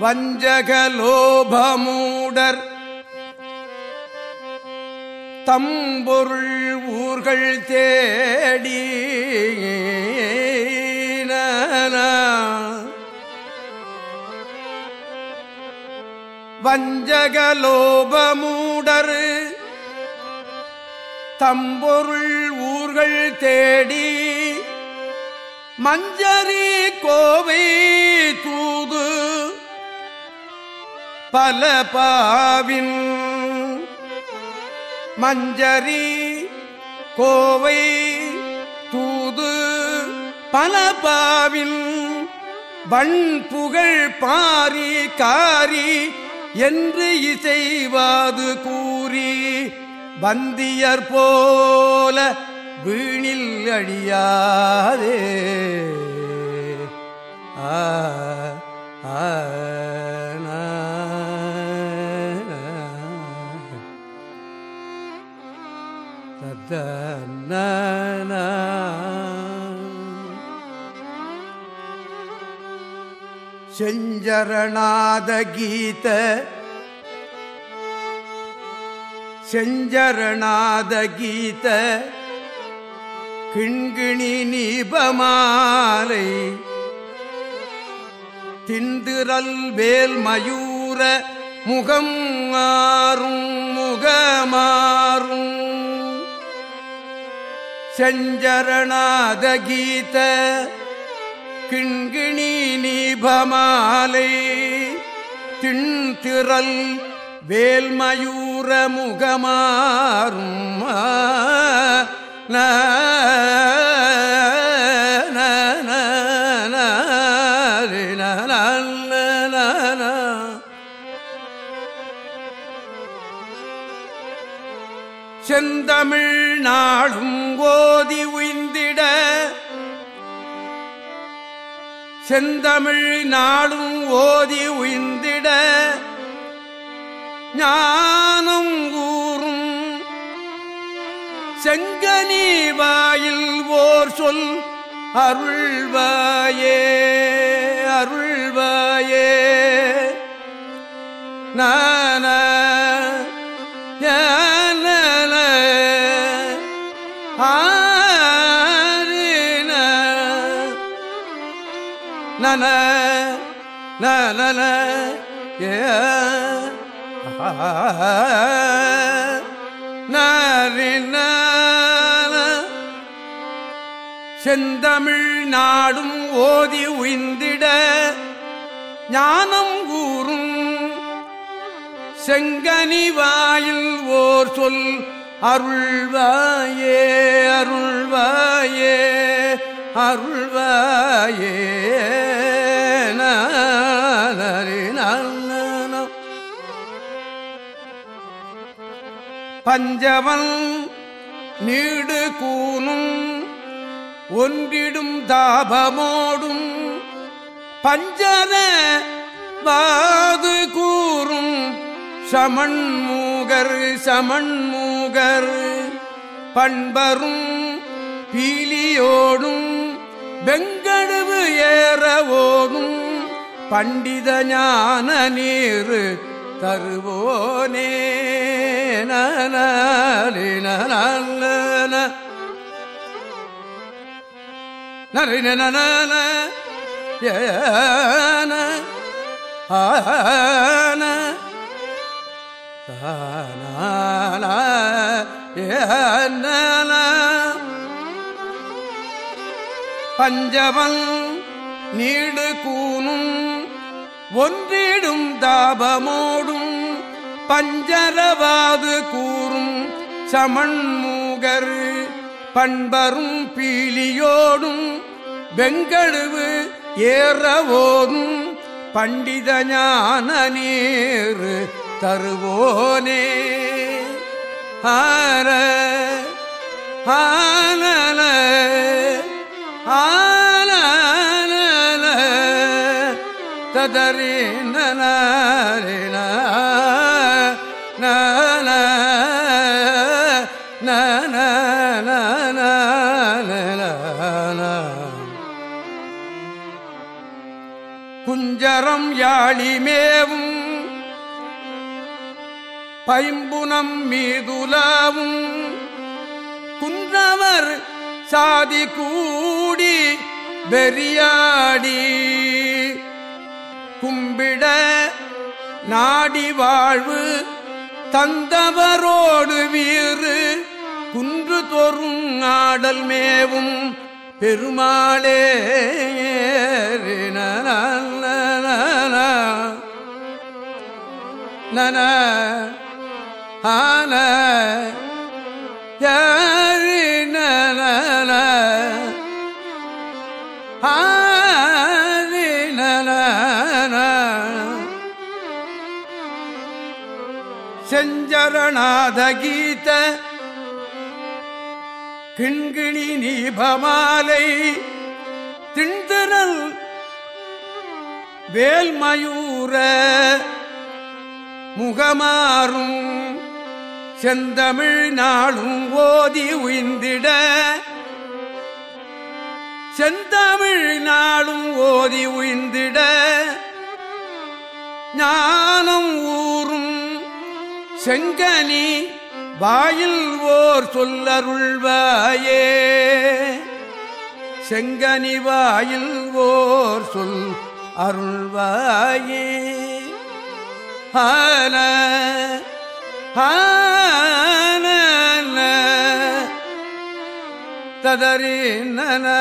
வஞ்சகலோபமூடர். தம்பொருள் ஊர்கள் தேடி வஞ்சகலோபமூடர். தம்பொருள் ஊர்கள் தேடி மஞ்சரி கோவை தூது பல பாவின் மஞ்சரி கோவை தூது பல பாவின் வன் புகழ் பாரி காரி என்று இசைவாது கூறி வந்தியர் போல வீணில் அழியாதே. ஆ ஆ. செஞ்சரணாத கீத செஞ்சரணாத கீத கிண்கிணி நீபமாலை திண்டுரல் வேல் மயூர முகம் மாறும் முகமாறும். செஞ்சரணாத கீத கிண்கிணி நீபமாலை திண்திரல் வேல்மயூர முகமாறும் செந்தமிழ் நாளும் ஓதி உய்ந்திட. செந்தமிழ் நாளும் ஓதி உய்ந்திட. ஞானம் கூறும் செங்கனி வாயில் ஓர் சொல் அருள்வாயே அருள்வாயே நான நன நன ஏ செந்தமிழ் நாடும் ஓதி உய்ந்திட ஞானம் கூறும் செங்கனி வாயில் ஓர் சொல் அருள்வாயே அருள்வாயே அருள்வாயே பஞ்சவன் நீடு கூனும் ஒன்றிடும் தாபமோடும் பஞ்சர வாது கூறும். சமண்மூகர் சமண்மூகர் பண்பரும் பீலியோடும் வெங்கடுவு ஏறவோடும் பண்டித ஞான நீரு தருவோனே நரின ஆன பஞ்சவன் நீடு கூனும் ஒன்றிடும் தாபமோடும் பஞ்சரவாது கூறும் சமன்மூகர் பண்பரும் பீலியோடும் வெங்கழுவு ஏறவோதும் பண்டித ஞான நீர் தருவோனே. ஆர ஆனல ஆ ததரி நனரின நன நன நன குஞ்ச பன்னரம் யாழிமேவும் பைம்புனம் மீதுலாவும் குன்றவர் சாதி கூடி வெறியாடி. கும்பிட நாடி வாழ்வு தந்தவரோடு வீறு குன்று தோறும் ஆடல் மேவும் பெருமாளே நன ஆன ஆ செஞ்சரணாத கீத கிண்கிணி நீபமாலை திண்திரல் வேல்மயூர. முகமாறும் செந்தமிழ் நாளும் ஓதி உயிந்திட. செந்தமிழ் நாளும் ஓதி உய்ந்திட செங்கனி வாயில் ஓர் சொல்லருள்வாயே. செங்கனி வாயில் ஓர் சொல் அருள்வாயே. ஹான ஆன ததறி நான்